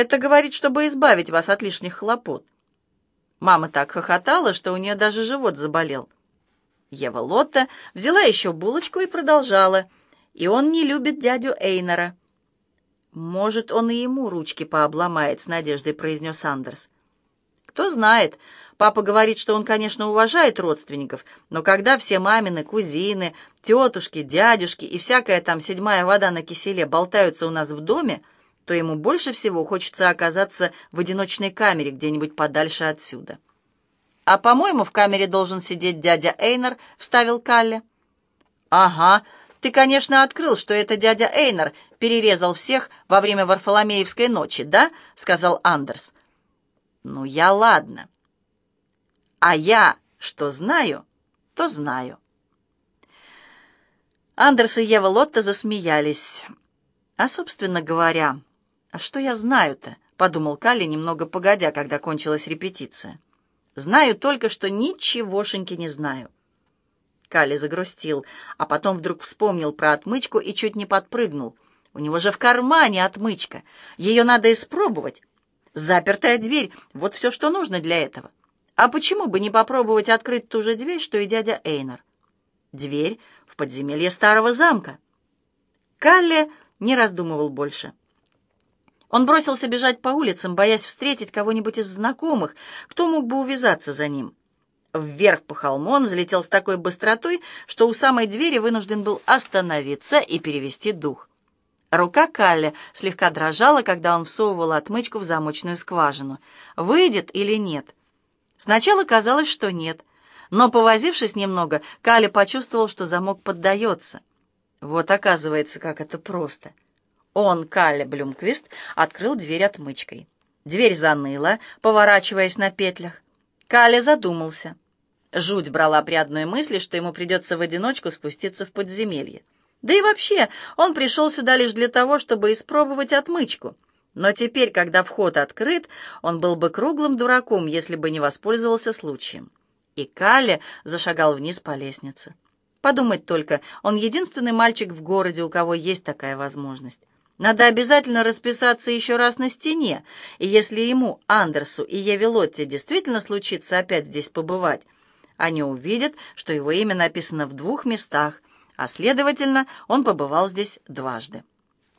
Это говорит, чтобы избавить вас от лишних хлопот. Мама так хохотала, что у нее даже живот заболел. Ева Лотта взяла еще булочку и продолжала. И он не любит дядю Эйнера. «Может, он и ему ручки пообломает», — с надеждой произнес Андерс. «Кто знает. Папа говорит, что он, конечно, уважает родственников, но когда все мамины, кузины, тетушки, дядюшки и всякая там седьмая вода на киселе болтаются у нас в доме, то ему больше всего хочется оказаться в одиночной камере где-нибудь подальше отсюда». «А, по-моему, в камере должен сидеть дядя Эйнер», — вставил Калли. «Ага, ты, конечно, открыл, что это дядя Эйнер перерезал всех во время Варфоломеевской ночи, да?» — сказал Андерс. «Ну, я ладно. А я что знаю, то знаю». Андерс и Ева Лотта засмеялись. «А, собственно говоря, а что я знаю-то?» — подумал Калли немного погодя, когда кончилась репетиция. «Знаю только, что ничегошеньки не знаю». Калли загрустил, а потом вдруг вспомнил про отмычку и чуть не подпрыгнул. У него же в кармане отмычка. Ее надо испробовать. Запертая дверь — вот все, что нужно для этого. А почему бы не попробовать открыть ту же дверь, что и дядя Эйнер? Дверь в подземелье старого замка. Калли не раздумывал больше. Он бросился бежать по улицам, боясь встретить кого-нибудь из знакомых, кто мог бы увязаться за ним. Вверх по холму он взлетел с такой быстротой, что у самой двери вынужден был остановиться и перевести дух. Рука Калли слегка дрожала, когда он всовывал отмычку в замочную скважину. Выйдет или нет? Сначала казалось, что нет, но, повозившись немного, Калли почувствовал, что замок поддается. Вот оказывается, как это просто. Он, Калли Блюмквист, открыл дверь отмычкой. Дверь заныла, поворачиваясь на петлях. Каля задумался. Жуть брала при одной мысли, что ему придется в одиночку спуститься в подземелье. Да и вообще, он пришел сюда лишь для того, чтобы испробовать отмычку. Но теперь, когда вход открыт, он был бы круглым дураком, если бы не воспользовался случаем. И Калли зашагал вниз по лестнице. Подумать только, он единственный мальчик в городе, у кого есть такая возможность. Надо обязательно расписаться еще раз на стене, и если ему, Андерсу и Еве Лотте действительно случится опять здесь побывать, они увидят, что его имя написано в двух местах, а, следовательно, он побывал здесь дважды.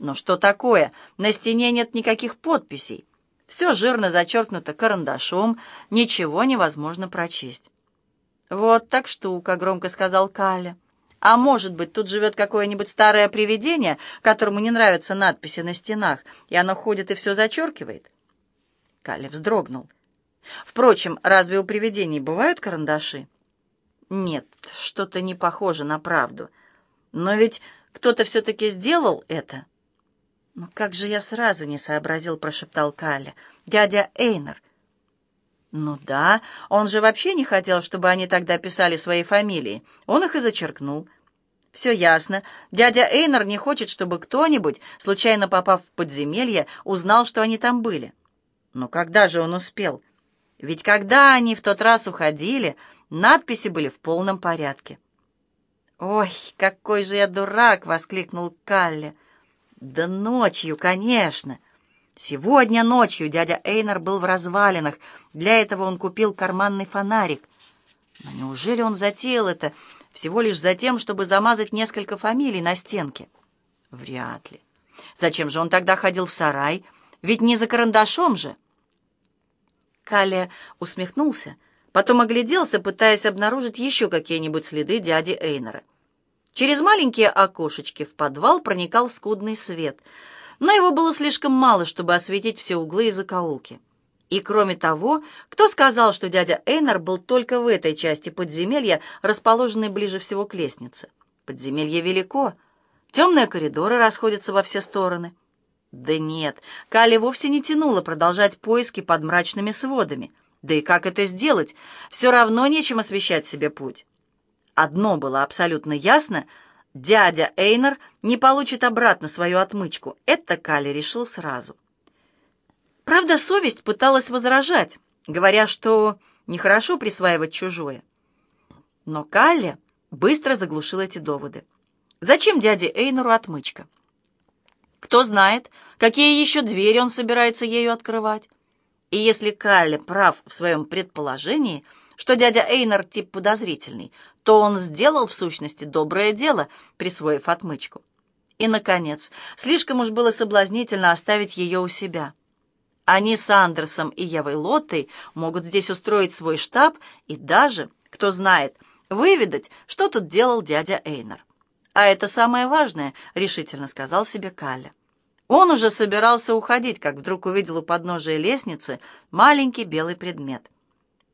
Но что такое? На стене нет никаких подписей. Все жирно зачеркнуто карандашом, ничего невозможно прочесть. «Вот так штука», — громко сказал Каля. А может быть, тут живет какое-нибудь старое привидение, которому не нравятся надписи на стенах, и оно ходит и все зачеркивает?» Калли вздрогнул. «Впрочем, разве у привидений бывают карандаши?» «Нет, что-то не похоже на правду. Но ведь кто-то все-таки сделал это». «Ну как же я сразу не сообразил», — прошептал Калли. «Дядя Эйнер». «Ну да, он же вообще не хотел, чтобы они тогда писали свои фамилии. Он их и зачеркнул». «Все ясно. Дядя Эйнер не хочет, чтобы кто-нибудь, случайно попав в подземелье, узнал, что они там были». «Но когда же он успел? Ведь когда они в тот раз уходили, надписи были в полном порядке». «Ой, какой же я дурак!» — воскликнул Калли. «Да ночью, конечно!» Сегодня ночью дядя Эйнер был в развалинах. Для этого он купил карманный фонарик. Но неужели он затеял это всего лишь за тем, чтобы замазать несколько фамилий на стенке? Вряд ли. Зачем же он тогда ходил в сарай? Ведь не за карандашом же. Калия усмехнулся, потом огляделся, пытаясь обнаружить еще какие-нибудь следы дяди Эйнера. Через маленькие окошечки в подвал проникал скудный свет — но его было слишком мало, чтобы осветить все углы и закоулки. И кроме того, кто сказал, что дядя Эйнар был только в этой части подземелья, расположенной ближе всего к лестнице? Подземелье велико, темные коридоры расходятся во все стороны. Да нет, Кали вовсе не тянуло продолжать поиски под мрачными сводами. Да и как это сделать? Все равно нечем освещать себе путь. Одно было абсолютно ясно — Дядя Эйнер не получит обратно свою отмычку. Это Кали решил сразу. Правда, совесть пыталась возражать, говоря, что нехорошо присваивать чужое. Но Калли быстро заглушил эти доводы. Зачем дяде Эйнеру отмычка? Кто знает, какие еще двери он собирается ею открывать. И если Калли прав в своем предположении, что дядя Эйнар тип подозрительный, то он сделал в сущности доброе дело, присвоив отмычку. И, наконец, слишком уж было соблазнительно оставить ее у себя. Они с Андерсом и Евой Лоттой могут здесь устроить свой штаб и даже, кто знает, выведать, что тут делал дядя Эйнар. «А это самое важное», — решительно сказал себе Калля. Он уже собирался уходить, как вдруг увидел у подножия лестницы маленький белый предмет.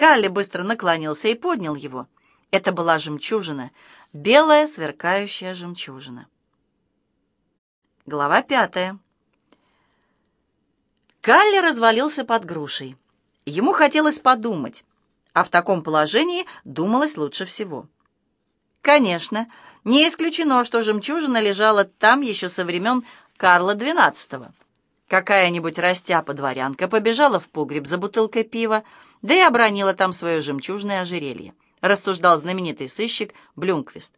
Калли быстро наклонился и поднял его. Это была жемчужина, белая сверкающая жемчужина. Глава пятая. Калли развалился под грушей. Ему хотелось подумать, а в таком положении думалось лучше всего. Конечно, не исключено, что жемчужина лежала там еще со времен Карла XII. Какая-нибудь растяпа-дворянка побежала в погреб за бутылкой пива, да и обронила там свое жемчужное ожерелье, рассуждал знаменитый сыщик Блюмквист.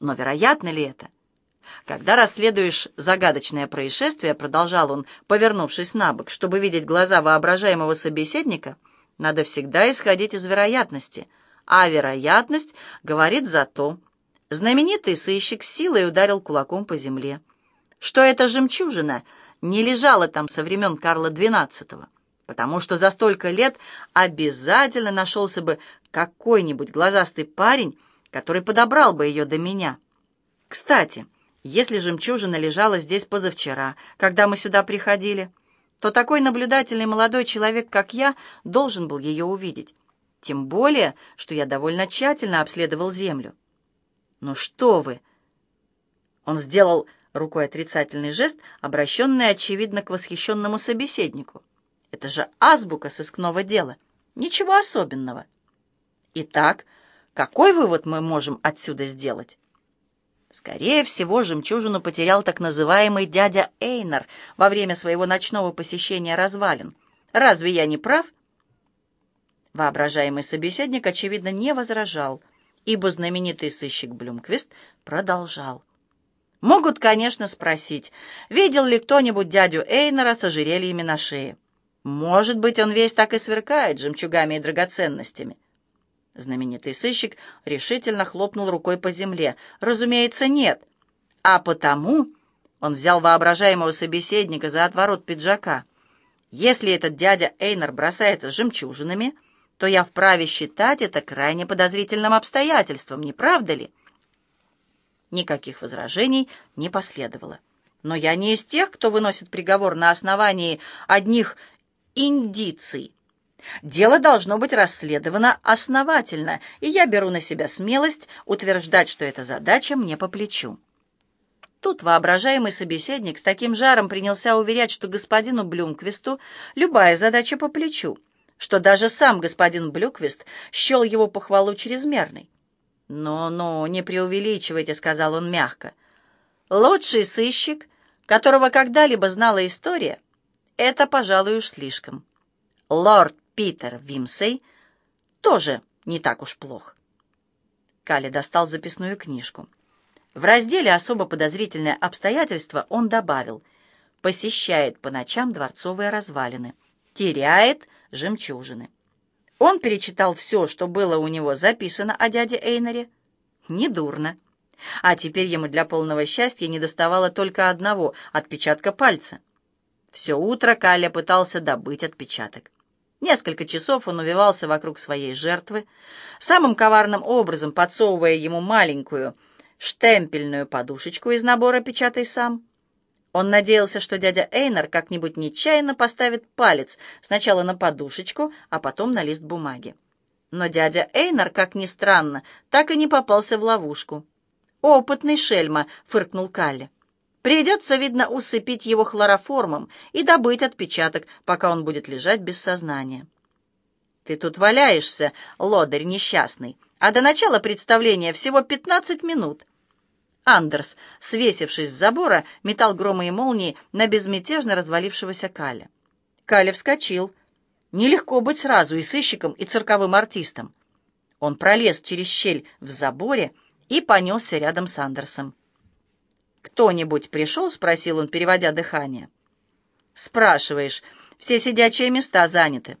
Но вероятно ли это? Когда расследуешь загадочное происшествие, продолжал он, повернувшись на бок, чтобы видеть глаза воображаемого собеседника, надо всегда исходить из вероятности, а вероятность говорит за то. Знаменитый сыщик силой ударил кулаком по земле что эта жемчужина не лежала там со времен Карла XII, потому что за столько лет обязательно нашелся бы какой-нибудь глазастый парень, который подобрал бы ее до меня. Кстати, если жемчужина лежала здесь позавчера, когда мы сюда приходили, то такой наблюдательный молодой человек, как я, должен был ее увидеть. Тем более, что я довольно тщательно обследовал землю. «Ну что вы!» Он сделал рукой отрицательный жест, обращенный, очевидно, к восхищенному собеседнику. Это же азбука сыскного дела. Ничего особенного. Итак, какой вывод мы можем отсюда сделать? Скорее всего, жемчужину потерял так называемый дядя Эйнар во время своего ночного посещения развалин. Разве я не прав? Воображаемый собеседник, очевидно, не возражал, ибо знаменитый сыщик Блюмквист продолжал. Могут, конечно, спросить, видел ли кто-нибудь дядю Эйнера с ожерельями на шее. Может быть, он весь так и сверкает жемчугами и драгоценностями. Знаменитый сыщик решительно хлопнул рукой по земле. Разумеется, нет. А потому он взял воображаемого собеседника за отворот пиджака. Если этот дядя Эйнер бросается жемчужинами, то я вправе считать это крайне подозрительным обстоятельством, не правда ли? Никаких возражений не последовало. Но я не из тех, кто выносит приговор на основании одних индиций. Дело должно быть расследовано основательно, и я беру на себя смелость утверждать, что эта задача мне по плечу. Тут воображаемый собеседник с таким жаром принялся уверять, что господину Блюмквисту любая задача по плечу, что даже сам господин Блюквист счел его похвалу чрезмерной. «Ну-ну, не преувеличивайте», — сказал он мягко. «Лучший сыщик, которого когда-либо знала история, это, пожалуй, уж слишком. Лорд Питер Вимсей тоже не так уж плох». Калли достал записную книжку. В разделе «Особо подозрительные обстоятельства» он добавил «Посещает по ночам дворцовые развалины, теряет жемчужины». Он перечитал все, что было у него записано о дяде Эйнере. Недурно. А теперь ему для полного счастья не доставало только одного — отпечатка пальца. Все утро Каля пытался добыть отпечаток. Несколько часов он увивался вокруг своей жертвы, самым коварным образом подсовывая ему маленькую штемпельную подушечку из набора «Печатай сам». Он надеялся, что дядя Эйнер как-нибудь нечаянно поставит палец сначала на подушечку, а потом на лист бумаги. Но дядя Эйнер, как ни странно, так и не попался в ловушку. «Опытный шельма», — фыркнул Калли. «Придется, видно, усыпить его хлороформом и добыть отпечаток, пока он будет лежать без сознания». «Ты тут валяешься, лодырь несчастный, а до начала представления всего пятнадцать минут». Андерс, свесившись с забора, метал громы и молнии на безмятежно развалившегося Каля. Каля вскочил. Нелегко быть сразу и сыщиком, и цирковым артистом. Он пролез через щель в заборе и понесся рядом с Андерсом. «Кто-нибудь пришел?» — спросил он, переводя дыхание. «Спрашиваешь. Все сидячие места заняты.